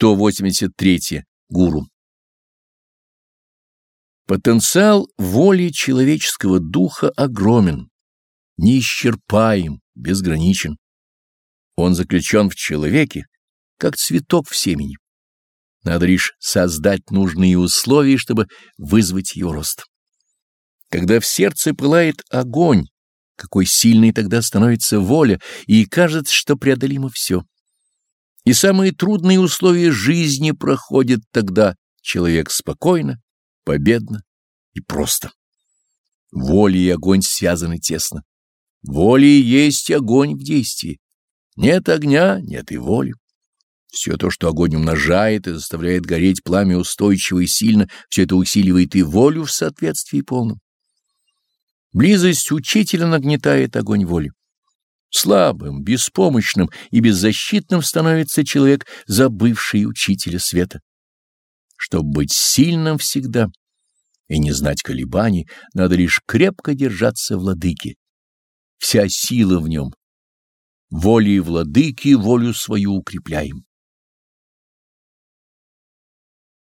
183. Гуру. Потенциал воли человеческого духа огромен, неисчерпаем, безграничен. Он заключен в человеке, как цветок в семени. Надо лишь создать нужные условия, чтобы вызвать его рост. Когда в сердце пылает огонь, какой сильной тогда становится воля, и кажется, что преодолимо все. И самые трудные условия жизни проходят тогда человек спокойно, победно и просто. Воля и огонь связаны тесно. Воля и есть огонь в действии. Нет огня, нет и воли. Все то, что огонь умножает и заставляет гореть пламя устойчиво и сильно, все это усиливает и волю в соответствии полном. Близость учителя нагнетает огонь воли. Слабым, беспомощным и беззащитным становится человек, забывший учителя света. Чтобы быть сильным всегда и не знать колебаний, надо лишь крепко держаться владыки. Вся сила в нем. Волей владыки волю свою укрепляем.